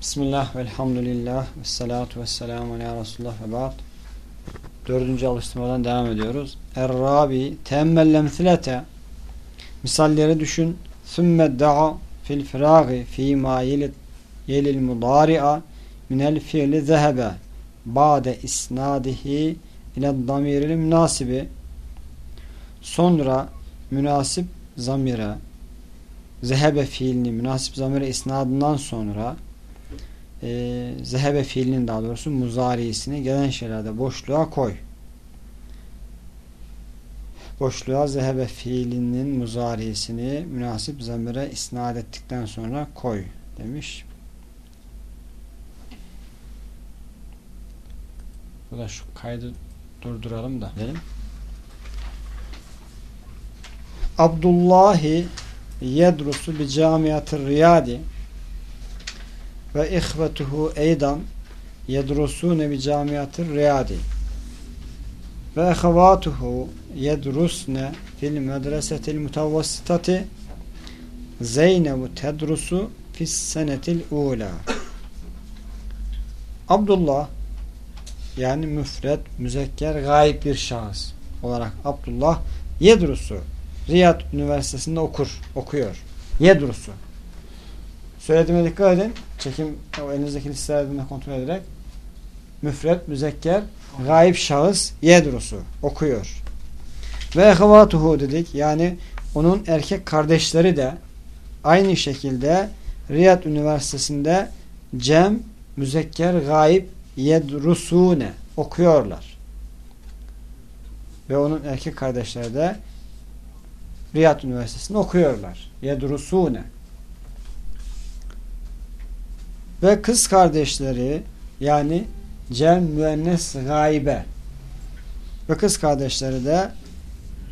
Bismillah ve elhamdülillah ve salatu ve selamu ala Resulullah ve ba'd. Dördüncü alıştırmadan devam ediyoruz. Er-Rabi teemmel emthilete misalleri düşün. Sümme da'a fil firagi fi ma yelil mudari'a minel fiili zehebe. Ba'de isnadihi ile damiril münasibi sonra münasip zamire. Zehebe fiilini münasip zamire isnadından sonra e, zehebe fiilinin daha doğrusu muzariyesini gelen şeylerde boşluğa koy. Boşluğa zehebe fiilinin muzariyesini münasip zamire isnat ettikten sonra koy demiş. Bu da şu kaydı durduralım da. Dedim. Abdullahi yedrusu bi camiatı riyadi ve ihvetuhu eydan yedrusune bi camiatı riyadi ve ehevatuhu yedrusne fil medresetil mutavvassitati Zeynebu tedrusu fis senetil ula Abdullah yani müfred, müzekker, gayip bir şahıs olarak Abdullah Yedrusu Riyad Üniversitesi'nde okur, okuyor. Yedrusu. Söylediğime dikkat edin. Çekim o elinizdeki listelerden kontrol ederek müfred, müzekker, gayip şahıs Yedrusu okuyor. Ve ehvatuhu dedik. Yani onun erkek kardeşleri de aynı şekilde Riyad Üniversitesi'nde cem, müzekker, gayip yedrusune okuyorlar. Ve onun erkek kardeşleri de Riyad Üniversitesi'nde okuyorlar. Yedrusune. Ve kız kardeşleri yani cem müennes gaybe ve kız kardeşleri de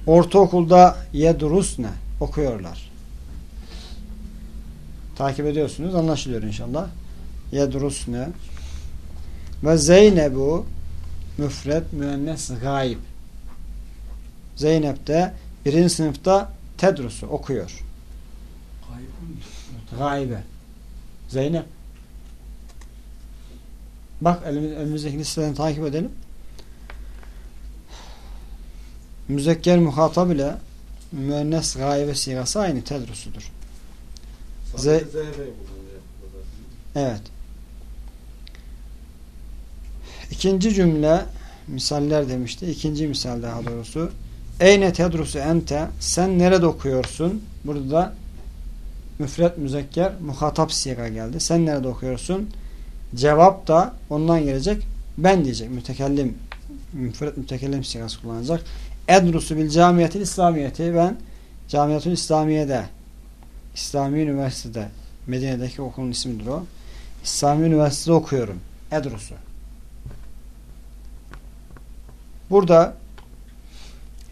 ortaokulda yedrusne okuyorlar. Takip ediyorsunuz. Anlaşılıyor inşallah. Yedrusne ve Zeynebu müfred müennes gayb. Zeynep de birinci sınıfta tedrusu okuyor. Gaybe. Zeynep. Bak elimiz, elimizdeki listeden takip edelim. Müzekker muhatap ile müennes gaybe sigası aynı tedrusudur. Ze evet. İkinci cümle misaller demişti. İkinci misal daha doğrusu. Eyne tedrusu ente sen nerede okuyorsun? Burada da müfret müzekker muhatap siga geldi. Sen nerede okuyorsun? Cevap da ondan gelecek. Ben diyecek. Mütekellim müfret mütekellim sigası kullanacak. Edrusu bil camiyetil İslamiyeti ben Camiyetul İslamiye'de İslami Üniversitede Medine'deki okulun ismidir o. İslami Üniversitede okuyorum. Edrusu. Burada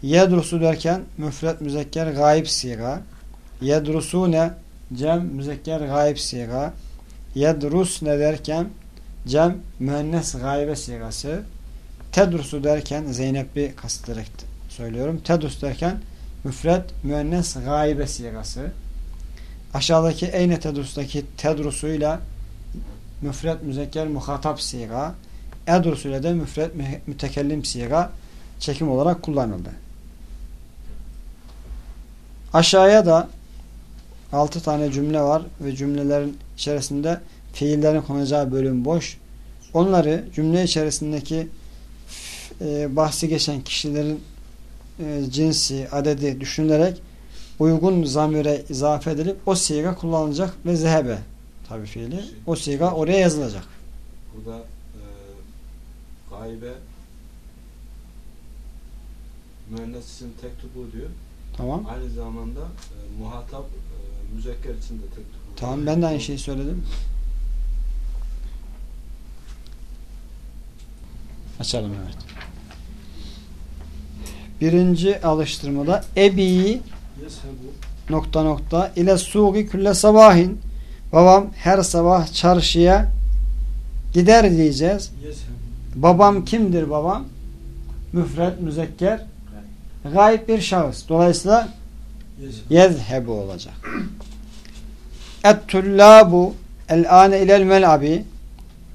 yedrusu derken müfret müzekker gayb siga yedrusune cem müzekker gayb siga yedrus ne derken cem müennes gaybe sigası tedrusu derken Zeynep'i kastırarak söylüyorum. Tedrus derken müfret müennes gaybe sigası aşağıdaki eyne tedrustaki tedrusuyla müfret müzekker muhatap siga edrus ile de müfret mütekellim siga çekim olarak kullanıldı. Aşağıya da altı tane cümle var ve cümlelerin içerisinde fiillerin konacağı bölüm boş. Onları cümle içerisindeki e, bahsi geçen kişilerin e, cinsi, adedi düşünülerek uygun zamire izafe edilip o siga kullanılacak ve zehebe tabi fiili. O siga oraya yazılacak. Burada e, gaybe müennes için tek tubu diyor. Tamam. Aynı zamanda e, muhatap e, müzekker için de tek. Tamam ben de aynı şeyi söyledim. Açalım evet. Birinci alıştırmada ebi nokta nokta ile suği külle sabahin babam her sabah çarşıya gider diyeceğiz. Babam kimdir babam? Müfred, müzekker, gayb bir şahıs. Dolayısıyla yezhebu olacak. Et-tullabu El ane ilel mel'abi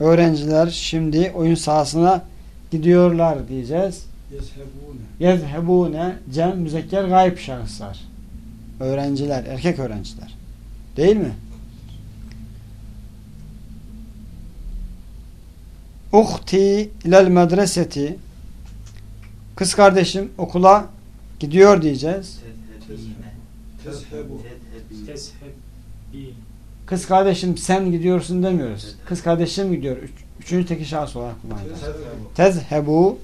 öğrenciler şimdi oyun sahasına gidiyorlar diyeceğiz. Yezhebune. Yezhebune cem müzekker gayb şahıslar. Öğrenciler, erkek öğrenciler. Değil mi? Uhti ilel medreseti Kız kardeşim okula gidiyor diyeceğiz. Tezhebu. Tezhebi. Kız kardeşim sen gidiyorsun demiyoruz. Kız kardeşim gidiyor. Üç, üçüncü teki şahıs olarak kullanacağız. Tezhebu.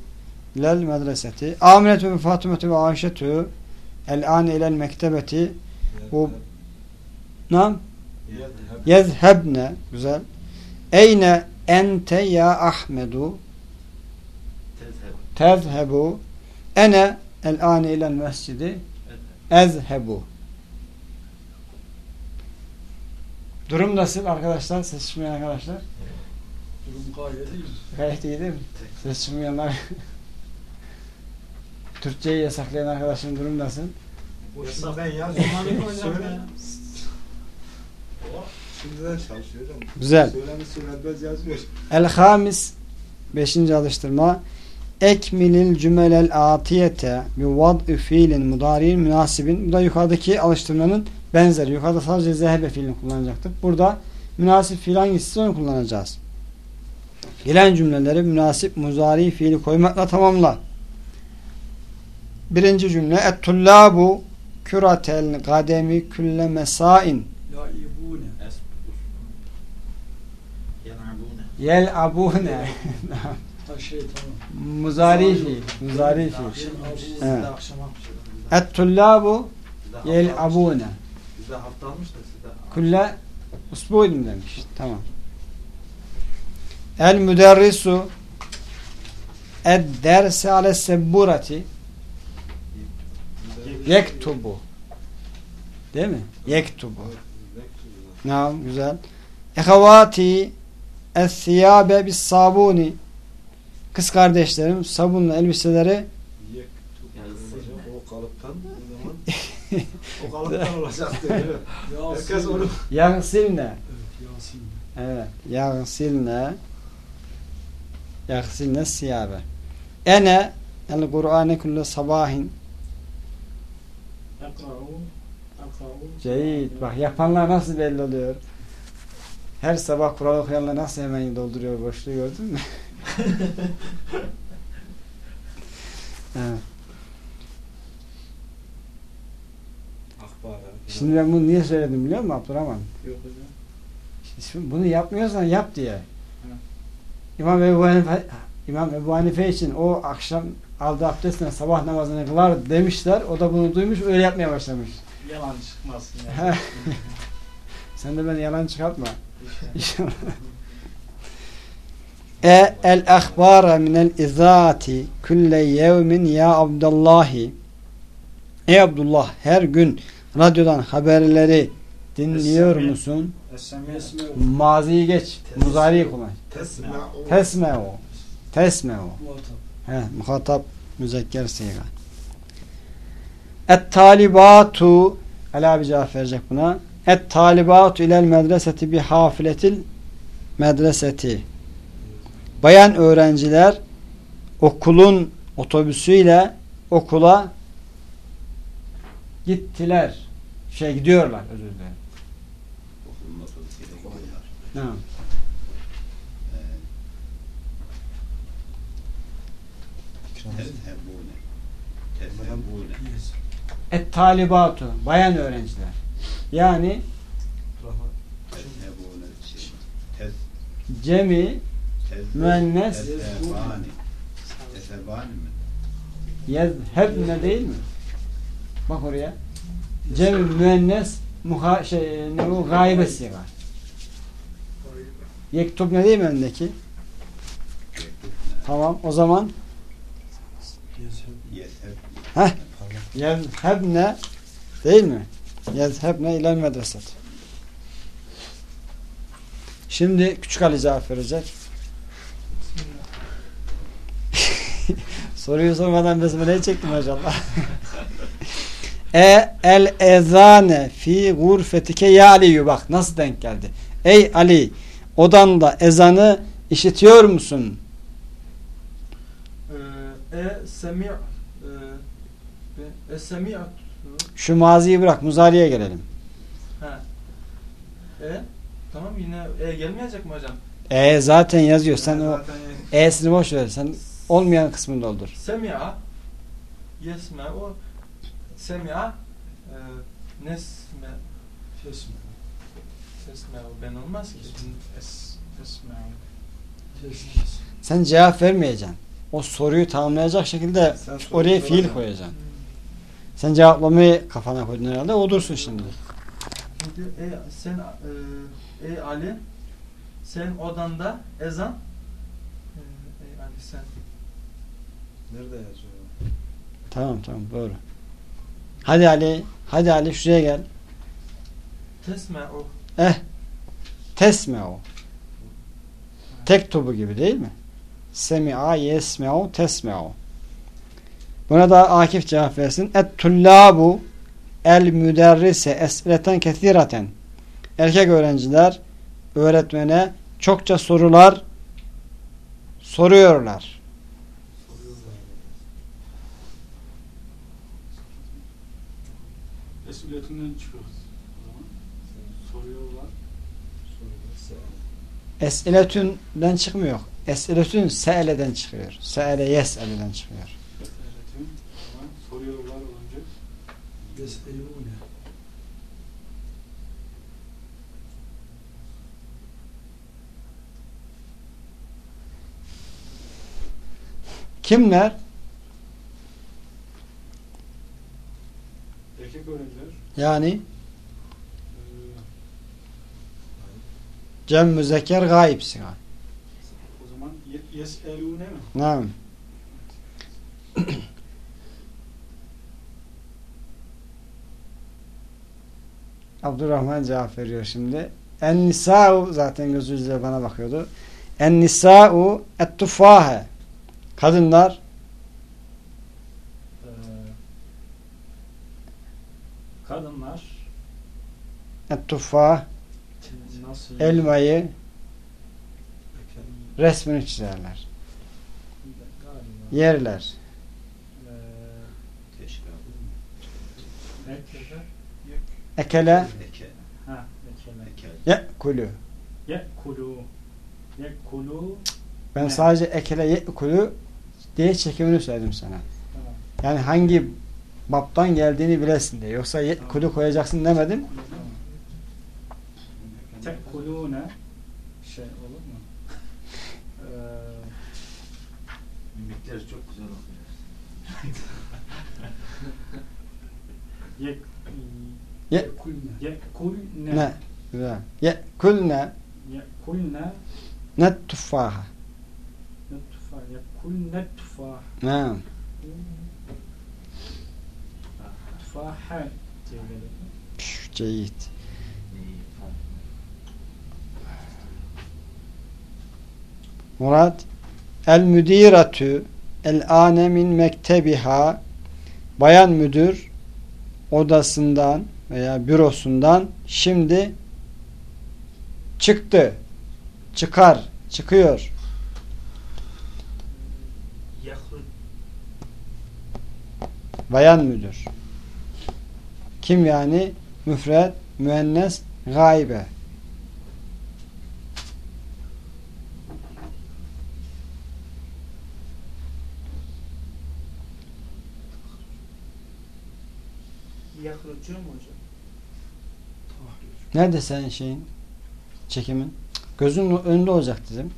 İlel medreseti. Aminetü ve Fatimetü ve Ayşetü el an ilel mektebeti Bu- nam Yezheb. yezhebne güzel. Eyne ente ya Ahmedu tezhebu ene el an ilel mescidi ezhebu. Durum nasıl arkadaşlar? Ses çıkmayan arkadaşlar. Durum gayet iyi. Gayet iyi değil mi? Ses çıkmayanlar. Türkçeyi yasaklayan arkadaşın durum nasıl? Hocam Söyle. ya. O Şimdiden çalışıyor hocam. Güzel. Söylenir söylenmez yazıyor. El hamis beşinci alıştırma ekmilil cümelel atiyete bi vad'ı fiilin mudari'in münasibin bu da yukarıdaki alıştırmanın benzeri. Yukarıda sadece zehebe fiilini kullanacaktık. Burada münasip fiil hangisi onu kullanacağız. Gelen cümleleri münasip muzari fiili koymakla tamamla. Birinci cümle et tullabu küratel kademi külle mesain yel abune Ha şey tamam. muzari fiil muzari fiil. Evet. et tullabu yel abune Bizde hafta almış da sizde Külle usbuydum demiş. Tamam. El müderrisu ed derse ale sebburati yektubu. Değil mi? Yektubu. Naam güzel. Ehevati es siyabe bis sabuni. Kız kardeşlerim sabunla elbiseleri Yek. Hocam o kalıptan o zaman o kalıptan olacak diyor. Herkes onu yagsilne. Evet. Yagsilne yagsilne siyabe. Ene el Kur'ane kulle sabahin Ekra'u. Ekra'u. Ceyit. Bak yapanlar nasıl belli oluyor. Her sabah Kur'an okuyanlar nasıl hemen dolduruyor boşluğu gördün mü? evet. Şimdi ben bunu niye söyledim biliyor musun Abdurrahman? Yok hocam. Şimdi bunu yapmıyorsan yap diye. İmam Ebu Hanife, İmam Ebu Hanife için o akşam aldığı abdestle sabah namazını kılar demişler. O da bunu duymuş öyle yapmaya başlamış. Yalan çıkmasın He. ya. Sen de beni yalan çıkartma. İnşallah. E el ahbara minel izati külle yevmin ya Abdullahi Ey Abdullah her gün radyodan haberleri dinliyor musun? Maziyi geç. Muzariyi kullan. Tesma'u. Tesmeo. Tesmeo. Muhatap. He, muhatap müzekker siga. Et talibatu Ali abi cevap verecek buna. Et talibatu ilel medreseti bi hafiletil medreseti. Bayan öğrenciler okulun otobüsüyle okula gittiler. Şey gidiyorlar özür dilerim. Yes. Et talibatu bayan öğrenciler. Yani şey, Tez, cemi Müennes. Yezhebne değil mi? Bak oraya. Cem müennes muha şey ne bu gaybe siga. Yektub ne değil mi? Yektubne. Tamam. O zaman. Yezheb. yezhebne değil mi? Yezhebne ilel medreset. Şimdi küçük Ali cevap verecek. Soruyu sormadan besmeleyi çektim maşallah. e el ezane fi gurfetike ya Aliyu bak nasıl denk geldi. Ey Ali odanda ezanı işitiyor musun? Ee, e semi e, e Şu maziyi bırak muzariye gelelim. ha. E tamam yine e gelmeyecek mi hocam? E zaten yazıyor. Sen o E'sini boş ver. Sen olmayan kısmını doldur. Semi'a yesme'u semi'a e, nesme Kesme. sesme'u ben olmaz ki. Es. Esme. Sen cevap vermeyeceksin. O soruyu tamamlayacak şekilde Sen soru oraya fiil soracaksın. koyacaksın. Sen cevaplamayı kafana koydun herhalde. O dursun şimdi. Şimdi ey sen e, ey Ali sen odanda ezan e, ey Ali sen Nerede yazıyor? Tamam tamam doğru. Hadi Ali. Hadi Ali şuraya gel. tesme'u Eh. Tesme'u. Tek topu gibi değil mi? Semi'a yesme'u tesme'u. Buna da Akif cevap versin. Et tullabu el müderrise es'ileten kethiraten. Erkek öğrenciler öğretmene çokça sorular soruyorlar. Mesuliyetinden çıkıyoruz. Soruyorlar. Es'iletünden çıkmıyor. Es'iletün se'eleden çıkıyor. Se'ele yes'eleden çıkıyor. Zaman soruyorlar olunca Yes'elûne. Kimler? erkek öğrenciler Yani cem müzekker gayb siga. o zaman ye- yes'elûne mi? Naam. Abdurrahman cevap veriyor şimdi. En nisa'u zaten gözüyle bana bakıyordu. En nisa'u et tufahe. Kadınlar Eee, kadınlar nasıl elmayı resmini çizerler. Yerler. Ekele ye'kulü. yekulu yekulu Ben sadece ekele ye'kulü diye çekimini söyledim sana. Yani hangi baptan geldiğini bilesin diye. Yoksa ye'kulü koyacaksın demedim. Tekulune şey olur mu? Eee Mimikleri çok güzel okuyor. yek Ye yekulne ne? Ye'kulne yekulne net tufaha. nettufa yekulne tufa Naam. tufaha diye gelir. Püf, Ceyit. İyi, tamam. Murat El müdiratü el ane min mektebiha bayan müdür odasından veya bürosundan şimdi çıktı. Çıkar. Çıkıyor. Bayan müdür. Kim yani? Müfred, müennes, gaybe. yahrucu mu hocam? Nerede senin şeyin? Çekimin? Gözünün önünde olacak dedim.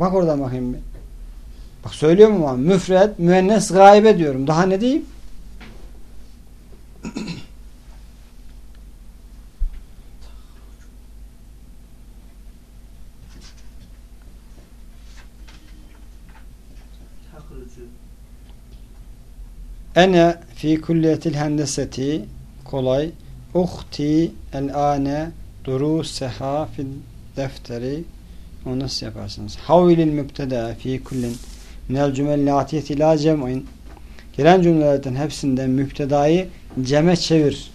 Bak oradan bakayım bir. Bak söylüyorum ama müfred, müennes, gaybe diyorum. Daha ne diyeyim? Ene fi kulliyetil hendeseti kolay. Uhti el ane duruseha fil defteri onu nasıl yaparsınız? Havilil mübteda fi kullin minel cümel atiyeti la cem'in gelen cümlelerden hepsinden mübtedayı ceme çevir.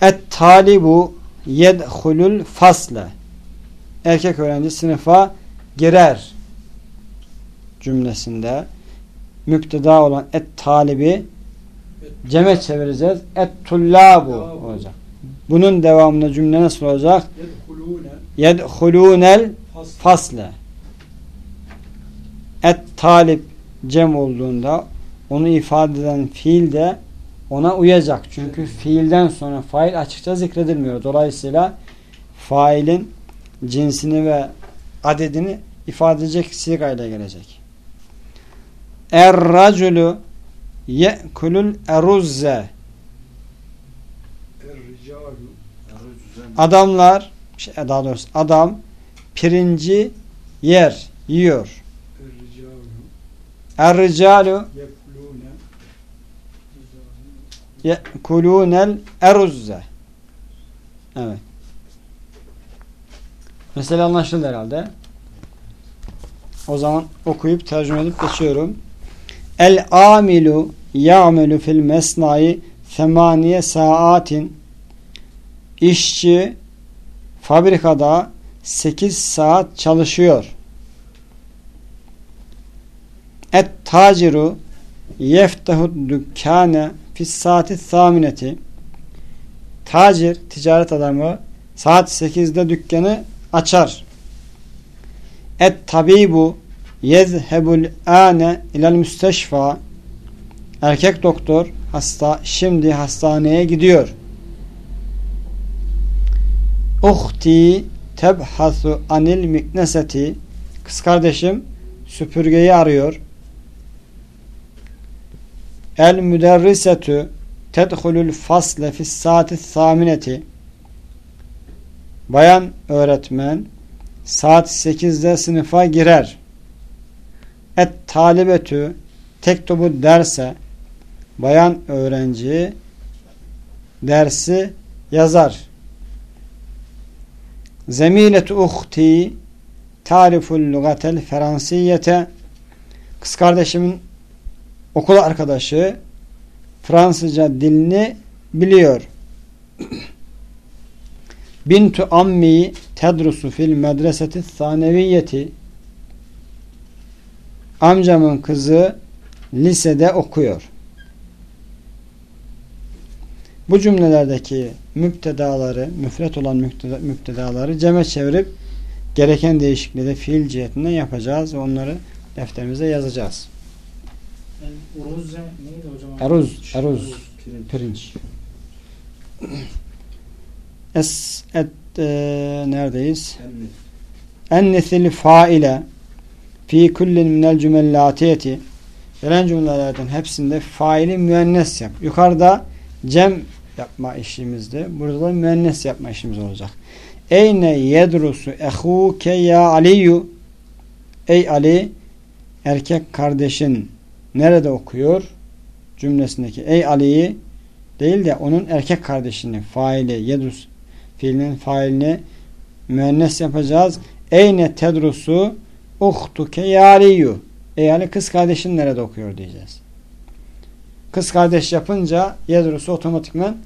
Et talibu yedhulul fasle erkek öğrenci sınıfa girer cümlesinde müpteda olan et talibi ceme çevireceğiz. Et tullabu olacak. Bunun devamında cümle nasıl olacak? Yedhulûne Yedhulûnel fasl. fasle. Et talip cem olduğunda onu ifade eden fiil de ona uyacak. Çünkü fiilden sonra fail açıkça zikredilmiyor. Dolayısıyla failin cinsini ve adedini ifade edecek sigayla gelecek. Er-raculu ye'kulul eruzze Adamlar şey, daha doğrusu adam pirinci yer, yiyor. Er-ricalu Er-ricalu yekulûne ye'kulûnel eruzze Evet. Mesela anlaşıldı herhalde. O zaman okuyup tercüme edip geçiyorum. El amilu ya'melu fil mesnai semaniye saatin işçi fabrikada 8 saat çalışıyor. Et taciru yeftehu dükkane fis saati thamineti tacir, ticaret adamı saat 8'de dükkanı açar. Et tabibu yezhebul ane ilal müsteşfa erkek doktor hasta şimdi hastaneye gidiyor. Uhti tebhasu anil mikneseti kız kardeşim süpürgeyi arıyor. El müderrisetü tedhulul fasle fis saati thamineti Bayan öğretmen saat 8'de sınıfa girer. Et talibetü tektubu derse bayan öğrenci dersi yazar. Zemiletu uhti tariful lugatel fransiyete kız kardeşimin okul arkadaşı Fransızca dilini biliyor. Bintu ammi tedrusu fil medreseti saneviyeti amcamın kızı lisede okuyor. Bu cümlelerdeki müptedaları, müfret olan müpteda, müptedaları ceme çevirip gereken değişikliği de fiil cihetinden yapacağız ve onları defterimize yazacağız. Uruzze neydi hocam? Eruz, eruz, Pirinç. pirinç. Es, et, e, neredeyiz? Enni. Ennesil faile fi kullin minel cümellatiyeti gelen cümlelerden hepsinde faili müennes yap. Yukarıda cem yapma işimizde. Burada da müennes yapma işimiz olacak. Eyne yedrusu ehuke ya aliyu Ey Ali erkek kardeşin nerede okuyor? Cümlesindeki ey Ali'yi değil de onun erkek kardeşini faili yedrus fiilinin failini müennes yapacağız. Eyne tedrusu uhtuke yariyu. Ey Ali kız kardeşin nerede okuyor diyeceğiz. Kız kardeş yapınca yedrusu otomatikman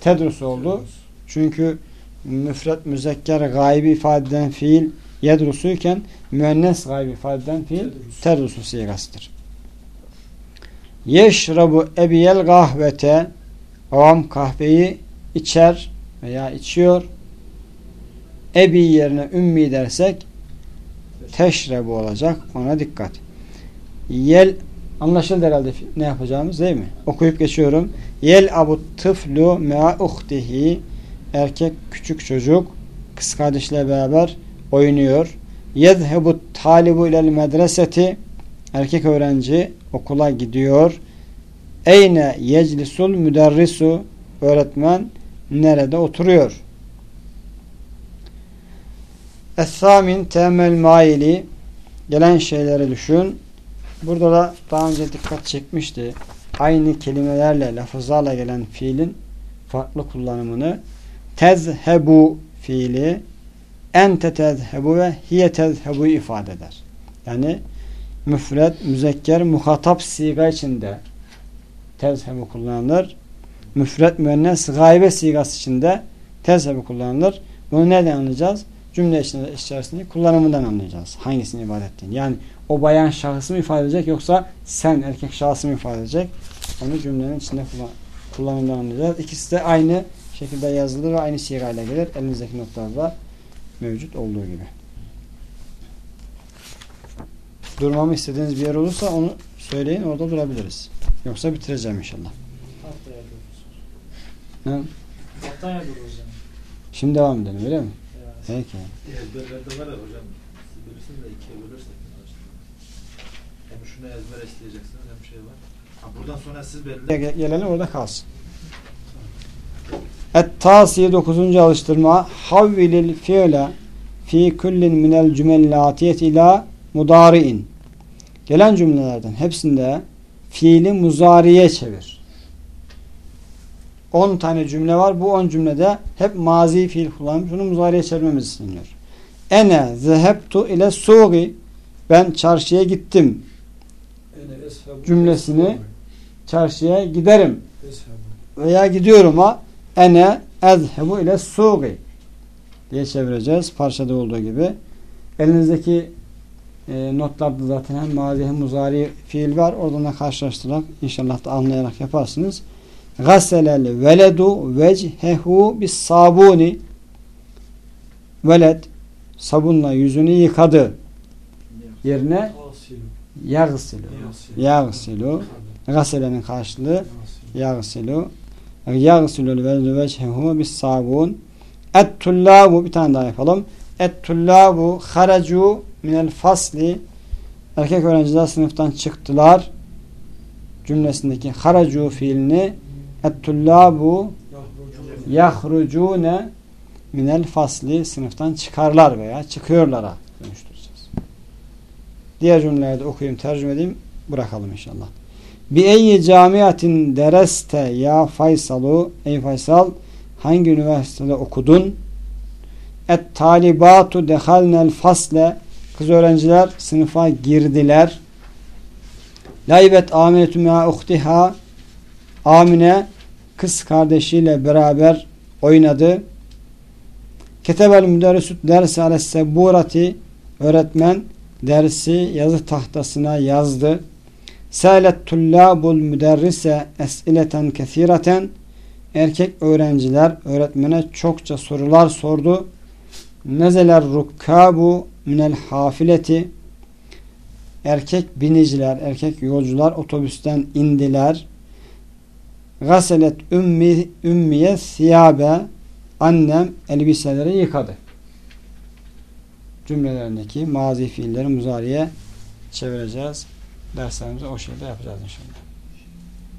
tedrusu oldu. Çünkü müfret müzekker gaybi ifade eden fiil yedrusuyken müennes gaybi ifade eden fiil Tedrus. tedrusu sigasıdır. Yeşrabu ebiyel kahvete babam kahveyi içer veya içiyor. Ebi yerine ümmi dersek teşrebu olacak. Ona dikkat. Yel anlaşıldı herhalde ne yapacağımız değil mi? Okuyup geçiyorum. Yel abu tıflu mea uhtihi erkek küçük çocuk kız kardeşle beraber oynuyor. Yezhebu talibu ilel medreseti erkek öğrenci okula gidiyor. Eyne yeclisul müderrisu öğretmen nerede oturuyor? Es-samin temel maili gelen şeyleri düşün. Burada da daha önce dikkat çekmişti. Aynı kelimelerle, lafızlarla gelen fiilin farklı kullanımını tezhebu fiili ente tezhebu ve hiye tezhebu ifade eder. Yani müfret, müzekker, muhatap siga içinde tezhebu kullanılır. Müfret, müennes, gaybe sigası içinde tezhebu kullanılır. Bunu nereden anlayacağız? Cümle içerisinde kullanımından anlayacağız. Hangisini ifade ettiğini. Yani o bayan şahısı mı ifade edecek yoksa sen erkek şahsı mı ifade edecek? Onu cümlenin içinde kullan kullanımından anlayacağız. İkisi de aynı şekilde yazılır ve aynı sigayla gelir. Elinizdeki notlarda mevcut olduğu gibi. Durmamı istediğiniz bir yer olursa onu söyleyin orada durabiliriz. Yoksa bitireceğim inşallah. Haftaya dururuz. Haftaya dururuz yani. Şimdi devam edelim öyle mi? Peki. Ezberlerde var ya hocam. Siz bilirsiniz de ikiye bölürsek. Hem şunu ezber isteyeceksiniz hem şey var. Ha, buradan sonra siz belirle. Ge- Gelelim orada kalsın. Et-Tasi 9. alıştırma Havvilil fiile fi kullin minel cümellâtiyet ila mudari'in Gelen cümlelerden hepsinde fiili muzariye çevir. 10 tane cümle var. Bu 10 cümlede hep mazi fiil kullanmış. Bunu muzariye çevirmemiz isteniyor. Ene zehebtu ile suği Ben çarşıya gittim. Cümlesini çarşıya giderim veya gidiyorum ha ene ezhebu ile suği diye çevireceğiz. Parçada olduğu gibi. Elinizdeki e, notlarda zaten hem mazi hem muzari fiil var. Oradan da karşılaştırarak inşallah da anlayarak yaparsınız. Gaselel veledu vchehu bis sabuni veled sabunla yüzünü yıkadı. Yerine yagsilu. Yagsilu. Gaselenin karşılığı yagsilu. Yagsilul veledu vchehu bis sabun. Et tullabu bir tane daha yapalım. Et tullabu haracu minel fasli erkek öğrenciler sınıftan çıktılar cümlesindeki haracu fiilini et tullabu yahrucune minel fasli sınıftan çıkarlar veya çıkıyorlara dönüştüreceğiz. Diğer cümleleri de okuyayım, tercüme edeyim. Bırakalım inşallah. Bi eyyi camiatin dereste ya Faysalu ey Faysal hangi üniversitede okudun? Et talibatu dehalnel fasle kız öğrenciler sınıfa girdiler. Laybet Aminetü mea uhtiha Amine kız kardeşiyle beraber oynadı. Ketebel müderrisut dersi ale sebburati öğretmen dersi yazı tahtasına yazdı. Sâlet tullâbul müderrise es'ileten kesireten erkek öğrenciler öğretmene çokça sorular sordu. Nezeler rukkabu minel hafileti erkek biniciler, erkek yolcular otobüsten indiler. Gaselet ümmi, ümmiye siyabe annem elbiseleri yıkadı. Cümlelerindeki mazi fiilleri muzariye çevireceğiz. Derslerimizi o şekilde yapacağız inşallah.